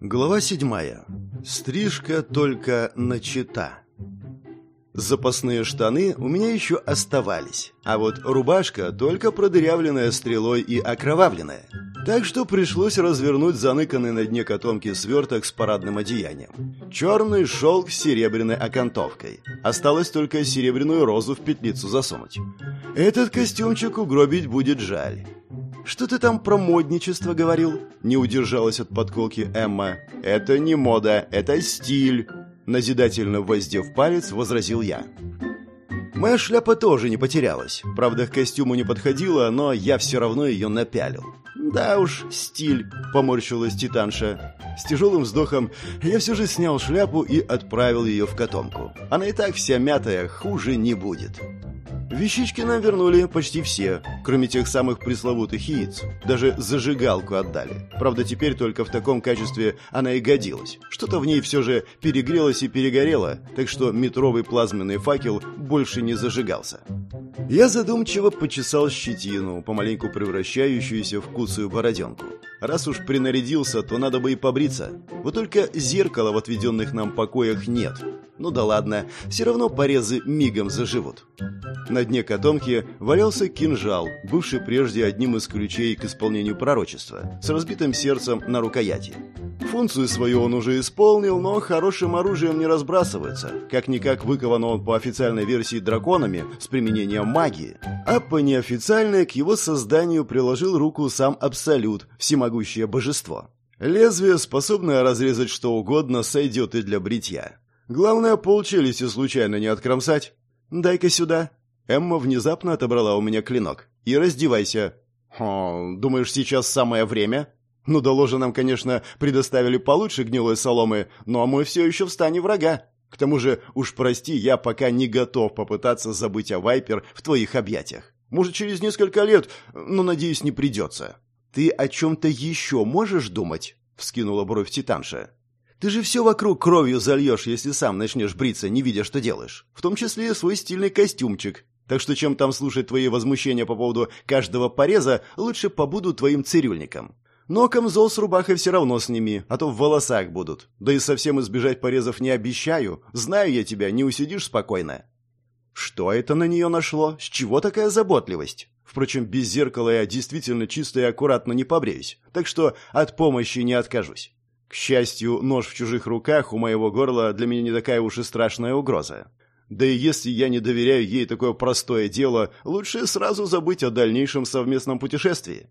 Глава седьмая. Стрижка только начата. Запасные штаны у меня еще оставались, а вот рубашка только продырявленная стрелой и окровавленная. Так что пришлось развернуть заныканный на дне котомки сверток с парадным одеянием. Черный шелк с серебряной окантовкой. Осталось только серебряную розу в петлицу засунуть. Этот костюмчик угробить будет жаль. «Что ты там про модничество говорил?» Не удержалась от подколки Эмма. «Это не мода, это стиль!» Назидательно воздев палец, возразил я. Моя шляпа тоже не потерялась. Правда, к костюму не подходила, но я все равно ее напялил. «Да уж, стиль», — поморщилась Титанша. С тяжелым вздохом я все же снял шляпу и отправил ее в котомку. Она и так вся мятая, хуже не будет. Вещички нам вернули почти все, кроме тех самых пресловутых яиц. Даже зажигалку отдали. Правда, теперь только в таком качестве она и годилась. Что-то в ней все же перегрелось и перегорело, так что метровый плазменный факел больше не зажигался. Я задумчиво почесал щетину, помаленьку превращающуюся в куцую бороденку. Раз уж принарядился, то надо бы и побриться. Вот только зеркала в отведенных нам покоях нет. Ну да ладно, все равно порезы мигом заживут. На дне котомки валялся кинжал, бывший прежде одним из ключей к исполнению пророчества, с разбитым сердцем на рукояти. Функцию свою он уже исполнил, но хорошим оружием не разбрасывается. Как-никак выкован он по официальной версии драконами с применением магии. А по неофициальной к его созданию приложил руку сам Абсолют, всемогущее божество. Лезвие, способное разрезать что угодно, сойдет и для бритья. Главное, полчелюсти случайно не откромсать. Дай-ка сюда. Эмма внезапно отобрала у меня клинок. И раздевайся. Хм, думаешь, сейчас самое время? Ну, ложа нам, конечно, предоставили получше гнилой соломы, но мы все еще в стане врага. К тому же, уж прости, я пока не готов попытаться забыть о Вайпер в твоих объятиях. Может, через несколько лет, но, надеюсь, не придется. Ты о чем-то еще можешь думать? Вскинула бровь Титанша. Ты же все вокруг кровью зальешь, если сам начнешь бриться, не видя, что делаешь. В том числе и свой стильный костюмчик. Так что чем там слушать твои возмущения по поводу каждого пореза, лучше побуду твоим цирюльником. Но камзол с рубахой все равно сними, а то в волосах будут. Да и совсем избежать порезов не обещаю. Знаю я тебя, не усидишь спокойно. Что это на нее нашло? С чего такая заботливость? Впрочем, без зеркала я действительно чисто и аккуратно не побреюсь, так что от помощи не откажусь. К счастью, нож в чужих руках у моего горла для меня не такая уж и страшная угроза. Да и если я не доверяю ей такое простое дело, лучше сразу забыть о дальнейшем совместном путешествии.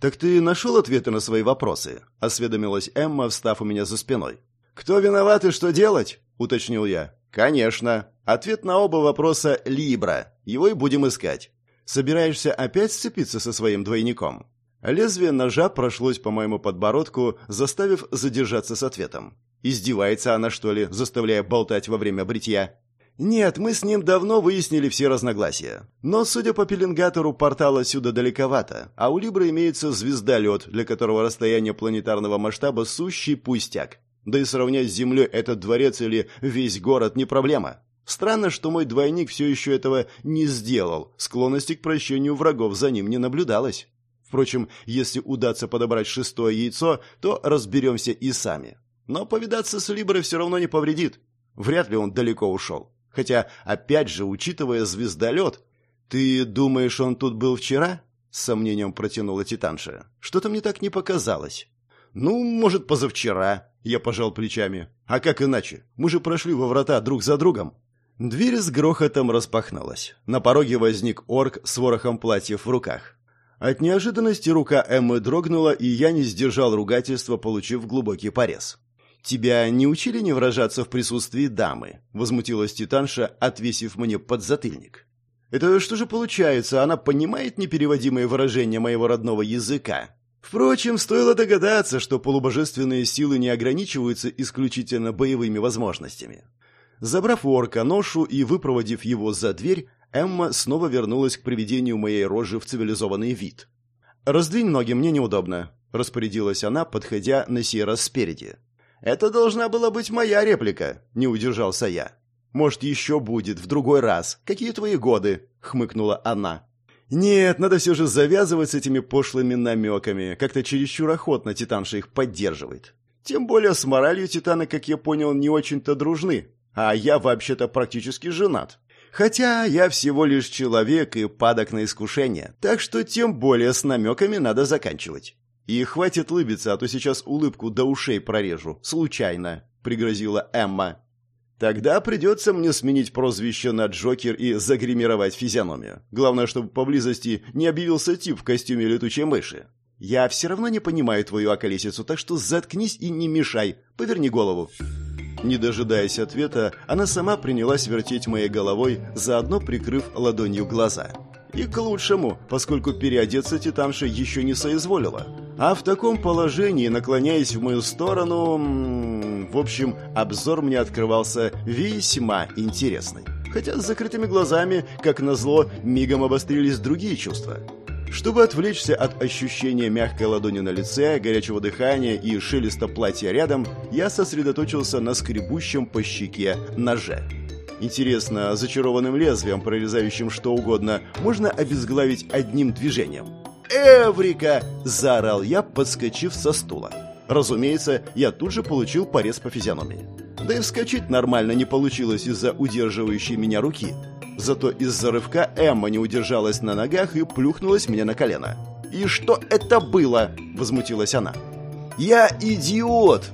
«Так ты нашел ответы на свои вопросы?» – осведомилась Эмма, встав у меня за спиной. «Кто виноват и что делать?» – уточнил я. «Конечно. Ответ на оба вопроса – Либра. Его и будем искать. Собираешься опять сцепиться со своим двойником?» Лезвие ножа прошлось по моему подбородку, заставив задержаться с ответом. Издевается она, что ли, заставляя болтать во время бритья? Нет, мы с ним давно выяснили все разногласия. Но, судя по пеленгатору, портал отсюда далековато, а у Либры имеется звездолет, для которого расстояние планетарного масштаба сущий пустяк. Да и сравнять с Землей этот дворец или весь город не проблема. Странно, что мой двойник все еще этого не сделал, склонности к прощению врагов за ним не наблюдалось. Впрочем, если удастся подобрать шестое яйцо, то разберемся и сами. Но повидаться с Либрой все равно не повредит. Вряд ли он далеко ушел. Хотя, опять же, учитывая звездолет... «Ты думаешь, он тут был вчера?» — с сомнением протянула Титанша. «Что-то мне так не показалось». «Ну, может, позавчера», — я пожал плечами. «А как иначе? Мы же прошли во врата друг за другом». Дверь с грохотом распахнулась. На пороге возник орк с ворохом платьев в руках. От неожиданности рука Эммы дрогнула, и я не сдержал ругательства, получив глубокий порез. «Тебя не учили не выражаться в присутствии дамы?» — возмутилась Титанша, отвесив мне подзатыльник. «Это что же получается, она понимает непереводимые выражения моего родного языка?» Впрочем, стоило догадаться, что полубожественные силы не ограничиваются исключительно боевыми возможностями. Забрав у орка ношу и выпроводив его за дверь, Эмма снова вернулась к приведению моей рожи в цивилизованный вид. «Раздвинь ноги, мне неудобно», — распорядилась она, подходя на сей раз спереди. «Это должна была быть моя реплика», — не удержался я. «Может, еще будет, в другой раз. Какие твои годы?» — хмыкнула она. Нет, надо все же завязывать с этими пошлыми намеками. Как-то чересчур охотно Титанша их поддерживает. Тем более с моралью Титана, как я понял, не очень-то дружны. А я вообще-то практически женат. Хотя я всего лишь человек и падок на искушение, так что тем более с намеками надо заканчивать. И хватит лыбиться, а то сейчас улыбку до ушей прорежу. Случайно, пригрозила Эмма. Тогда придется мне сменить прозвище на Джокер и загримировать физиономию. Главное, чтобы поблизости не объявился тип в костюме летучей мыши. Я все равно не понимаю твою околесицу, так что заткнись и не мешай. Поверни голову. Не дожидаясь ответа, она сама принялась вертеть моей головой, заодно прикрыв ладонью глаза. И к лучшему, поскольку переодеться Титанша еще не соизволила. А в таком положении, наклоняясь в мою сторону... В общем, обзор мне открывался весьма интересный. Хотя с закрытыми глазами, как назло, мигом обострились другие чувства. Чтобы отвлечься от ощущения мягкой ладони на лице, горячего дыхания и шелеста платья рядом, я сосредоточился на скребущем по щеке ноже. Интересно, зачарованным лезвием, прорезающим что угодно, можно обезглавить одним движением? «Эврика!» – заорал я, подскочив со стула. Разумеется, я тут же получил порез по физиономии. Да и вскочить нормально не получилось из-за удерживающей меня руки – Зато из-за рывка Эмма не удержалась на ногах и плюхнулась мне на колено. «И что это было?» – возмутилась она. «Я идиот!»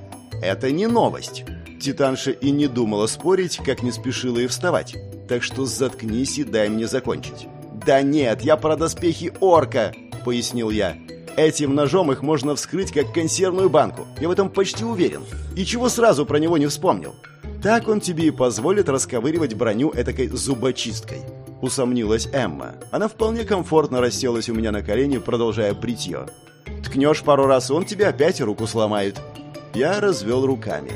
Это не новость. Титанша и не думала спорить, как не спешила и вставать. Так что заткнись и дай мне закончить. «Да нет, я про доспехи орка!» – пояснил я. Этим ножом их можно вскрыть, как консервную банку. Я в этом почти уверен. И чего сразу про него не вспомнил? Так он тебе и позволит расковыривать броню этакой зубочисткой. Усомнилась Эмма. Она вполне комфортно расселась у меня на колени, продолжая бритье. Ткнешь пару раз, он тебе опять руку сломает. Я развел руками.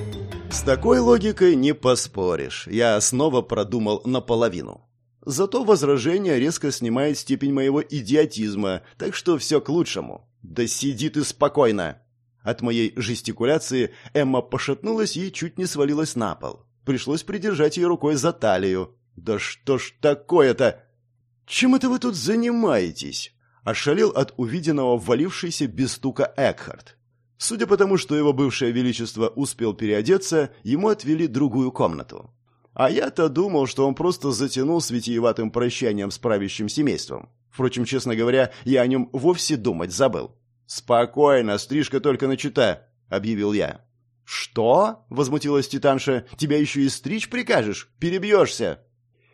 С такой логикой не поспоришь. Я снова продумал наполовину. Зато возражение резко снимает степень моего идиотизма, так что все к лучшему. «Да сиди ты спокойно!» От моей жестикуляции Эмма пошатнулась и чуть не свалилась на пол. Пришлось придержать ее рукой за талию. «Да что ж такое-то?» «Чем это вы тут занимаетесь?» Ошалел от увиденного ввалившийся без стука Экхард. Судя по тому, что его бывшее величество успел переодеться, ему отвели другую комнату. А я-то думал, что он просто затянул с витиеватым прощанием с правящим семейством. Впрочем, честно говоря, я о нем вовсе думать забыл. «Спокойно, стрижка только начата», — объявил я. «Что?» — возмутилась Титанша. «Тебя еще и стричь прикажешь? Перебьешься!»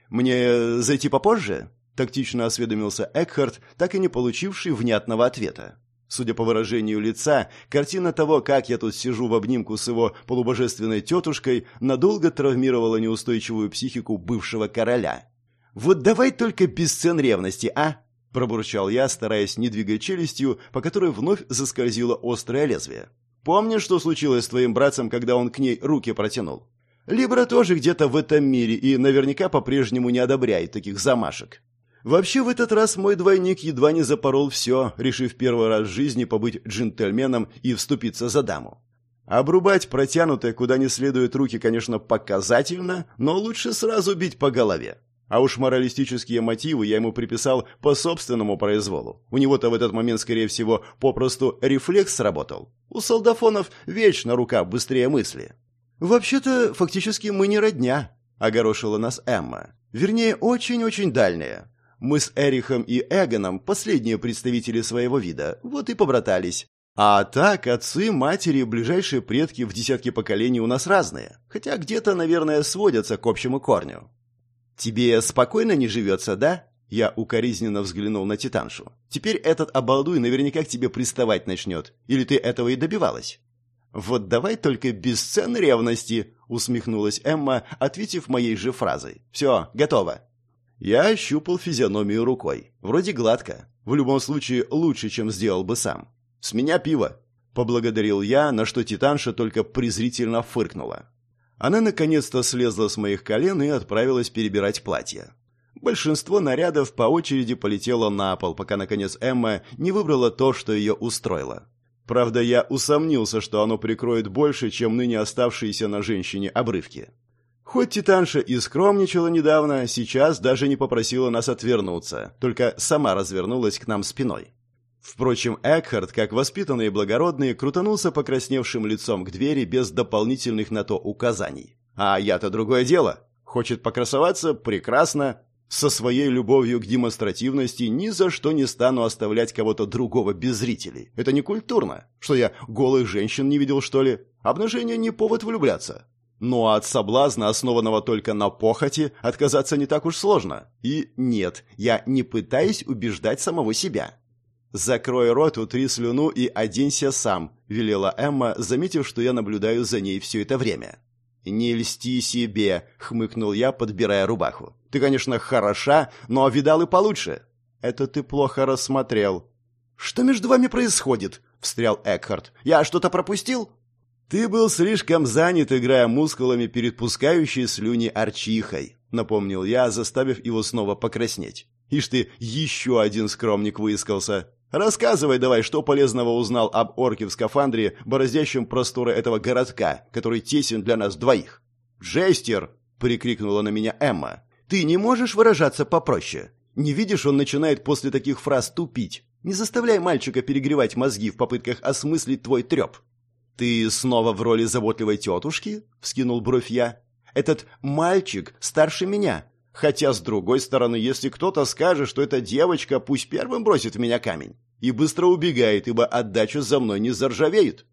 «Мне зайти попозже?» — тактично осведомился Экхард, так и не получивший внятного ответа. Судя по выражению лица, картина того, как я тут сижу в обнимку с его полубожественной тетушкой, надолго травмировала неустойчивую психику бывшего короля. «Вот давай только без сцен ревности, а?» – пробурчал я, стараясь не двигать челюстью, по которой вновь заскользило острое лезвие. «Помнишь, что случилось с твоим братцем, когда он к ней руки протянул? Либра тоже где-то в этом мире и наверняка по-прежнему не одобряет таких замашек. Вообще, в этот раз мой двойник едва не запорол все, решив первый раз в жизни побыть джентльменом и вступиться за даму. Обрубать протянутые куда не следует руки, конечно, показательно, но лучше сразу бить по голове. А уж моралистические мотивы я ему приписал по собственному произволу. У него-то в этот момент, скорее всего, попросту рефлекс сработал. У солдафонов вечно рука быстрее мысли. «Вообще-то, фактически мы не родня», — огорошила нас Эмма. «Вернее, очень-очень дальняя. Мы с Эрихом и Эгоном последние представители своего вида, вот и побратались. А так, отцы, матери, ближайшие предки в десятки поколений у нас разные, хотя где-то, наверное, сводятся к общему корню. Тебе спокойно не живется, да? Я укоризненно взглянул на Титаншу. Теперь этот обалдуй наверняка к тебе приставать начнет. Или ты этого и добивалась? Вот давай только без сцен ревности, усмехнулась Эмма, ответив моей же фразой. Все, готово. Я ощупал физиономию рукой. Вроде гладко. В любом случае, лучше, чем сделал бы сам. «С меня пиво!» Поблагодарил я, на что Титанша только презрительно фыркнула. Она наконец-то слезла с моих колен и отправилась перебирать платье. Большинство нарядов по очереди полетело на пол, пока, наконец, Эмма не выбрала то, что ее устроило. Правда, я усомнился, что оно прикроет больше, чем ныне оставшиеся на женщине обрывки. Хоть Титанша и скромничала недавно, сейчас даже не попросила нас отвернуться, только сама развернулась к нам спиной. Впрочем, Экхард, как воспитанный и благородный, крутанулся покрасневшим лицом к двери без дополнительных на то указаний. А я-то другое дело. Хочет покрасоваться? Прекрасно. Со своей любовью к демонстративности ни за что не стану оставлять кого-то другого без зрителей. Это не культурно. Что я голых женщин не видел, что ли? Обнажение не повод влюбляться. Ну а от соблазна, основанного только на похоти, отказаться не так уж сложно. И нет, я не пытаюсь убеждать самого себя. «Закрой рот, утри слюну и оденься сам», — велела Эмма, заметив, что я наблюдаю за ней все это время. «Не льсти себе», — хмыкнул я, подбирая рубаху. «Ты, конечно, хороша, но видал и получше». «Это ты плохо рассмотрел». «Что между вами происходит?» — встрял Экхард. «Я что-то пропустил?» «Ты был слишком занят, играя мускулами перед пускающей слюни арчихой», — напомнил я, заставив его снова покраснеть. «Ишь ты, еще один скромник выискался. Рассказывай давай, что полезного узнал об орке в скафандре, бороздящем просторы этого городка, который тесен для нас двоих». «Жестер!» — прикрикнула на меня Эмма. «Ты не можешь выражаться попроще? Не видишь, он начинает после таких фраз тупить. Не заставляй мальчика перегревать мозги в попытках осмыслить твой треп». «Ты снова в роли заботливой тетушки?» — вскинул бровь я. «Этот мальчик старше меня. Хотя, с другой стороны, если кто-то скажет, что эта девочка, пусть первым бросит в меня камень. И быстро убегает, ибо отдача за мной не заржавеет».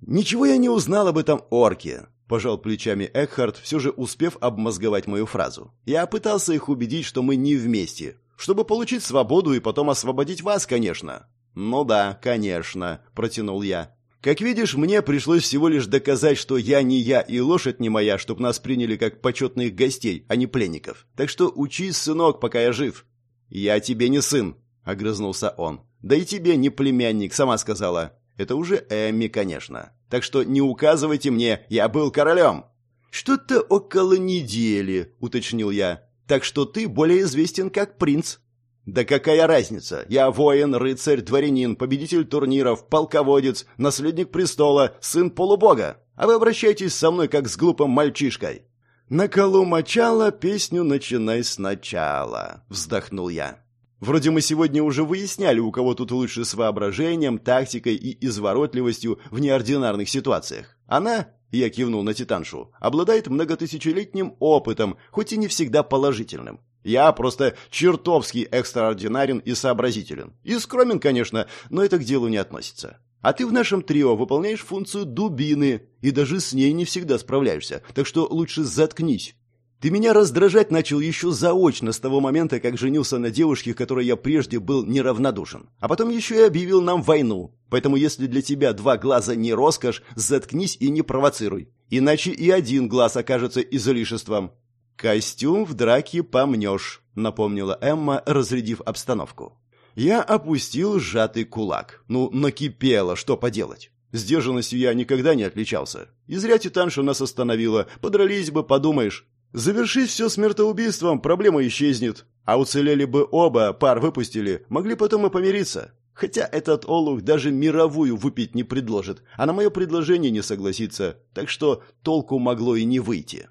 «Ничего я не узнал об этом орке», — пожал плечами Экхард, все же успев обмозговать мою фразу. «Я пытался их убедить, что мы не вместе, чтобы получить свободу и потом освободить вас, конечно». «Ну да, конечно», — протянул я. Как видишь, мне пришлось всего лишь доказать, что я не я и лошадь не моя, чтобы нас приняли как почетных гостей, а не пленников. Так что учись, сынок, пока я жив». «Я тебе не сын», — огрызнулся он. «Да и тебе не племянник, сама сказала. Это уже Эмми, конечно. Так что не указывайте мне, я был королем». «Что-то около недели», — уточнил я. «Так что ты более известен как принц». «Да какая разница? Я воин, рыцарь, дворянин, победитель турниров, полководец, наследник престола, сын полубога. А вы обращаетесь со мной, как с глупым мальчишкой». «На колу мочала, песню начинай сначала», — вздохнул я. «Вроде мы сегодня уже выясняли, у кого тут лучше с воображением, тактикой и изворотливостью в неординарных ситуациях. Она, я кивнул на Титаншу, обладает многотысячелетним опытом, хоть и не всегда положительным. Я просто чертовски экстраординарен и сообразителен. И скромен, конечно, но это к делу не относится. А ты в нашем трио выполняешь функцию дубины, и даже с ней не всегда справляешься, так что лучше заткнись. Ты меня раздражать начал еще заочно с того момента, как женился на девушке, которой я прежде был неравнодушен. А потом еще и объявил нам войну. Поэтому если для тебя два глаза не роскошь, заткнись и не провоцируй. Иначе и один глаз окажется излишеством. «Костюм в драке помнешь», — напомнила Эмма, разрядив обстановку. Я опустил сжатый кулак. Ну, накипело, что поделать. Сдержанностью я никогда не отличался. И зря Титанша нас остановила. Подрались бы, подумаешь. Завершить все смертоубийством, проблема исчезнет. А уцелели бы оба, пар выпустили, могли потом и помириться. Хотя этот олух даже мировую выпить не предложит, а на мое предложение не согласится, так что толку могло и не выйти.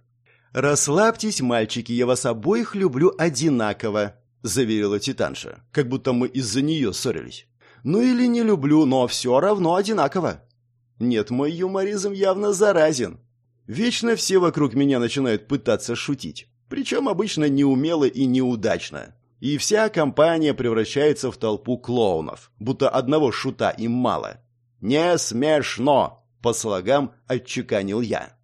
«Расслабьтесь, мальчики, я вас обоих люблю одинаково», — заверила Титанша, как будто мы из-за нее ссорились. «Ну или не люблю, но все равно одинаково». Нет, мой юморизм явно заразен. Вечно все вокруг меня начинают пытаться шутить, причем обычно неумело и неудачно. И вся компания превращается в толпу клоунов, будто одного шута им мало. «Не смешно!» — по слогам отчеканил я.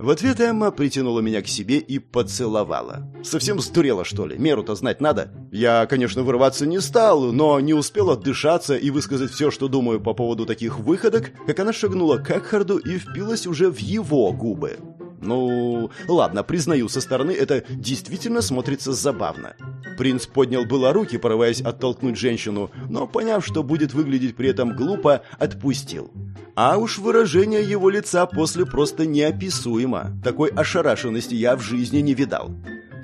В ответ Эмма притянула меня к себе и поцеловала. Совсем сдурела, что ли? Меру-то знать надо. Я, конечно, вырываться не стал, но не успел отдышаться и высказать все, что думаю по поводу таких выходок, как она шагнула к Экхарду и впилась уже в его губы. Ну, ладно, признаю, со стороны это действительно смотрится забавно. Принц поднял было руки, порываясь оттолкнуть женщину, но, поняв, что будет выглядеть при этом глупо, отпустил. А уж выражение его лица после просто неописуемо. Такой ошарашенности я в жизни не видал.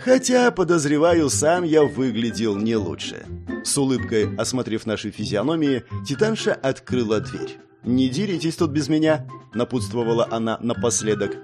Хотя, подозреваю, сам я выглядел не лучше. С улыбкой, осмотрев наши физиономии, Титанша открыла дверь. «Не деритесь тут без меня», — напутствовала она напоследок.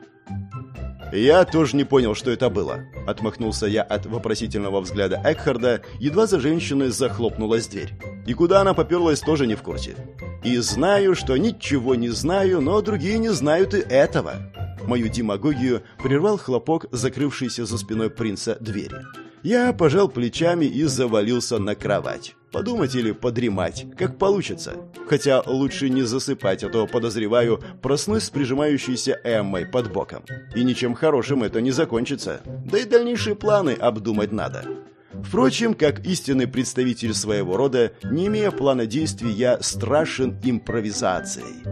«Я тоже не понял, что это было», — отмахнулся я от вопросительного взгляда Экхарда, едва за женщиной захлопнулась дверь. И куда она поперлась, тоже не в курсе. И знаю, что ничего не знаю, но другие не знают и этого. Мою демагогию прервал хлопок, закрывшийся за спиной принца двери. Я пожал плечами и завалился на кровать. Подумать или подремать, как получится. Хотя лучше не засыпать, а то, подозреваю, проснусь с прижимающейся Эммой под боком. И ничем хорошим это не закончится. Да и дальнейшие планы обдумать надо. Впрочем, как истинный представитель своего рода, не имея плана действий, я страшен импровизацией.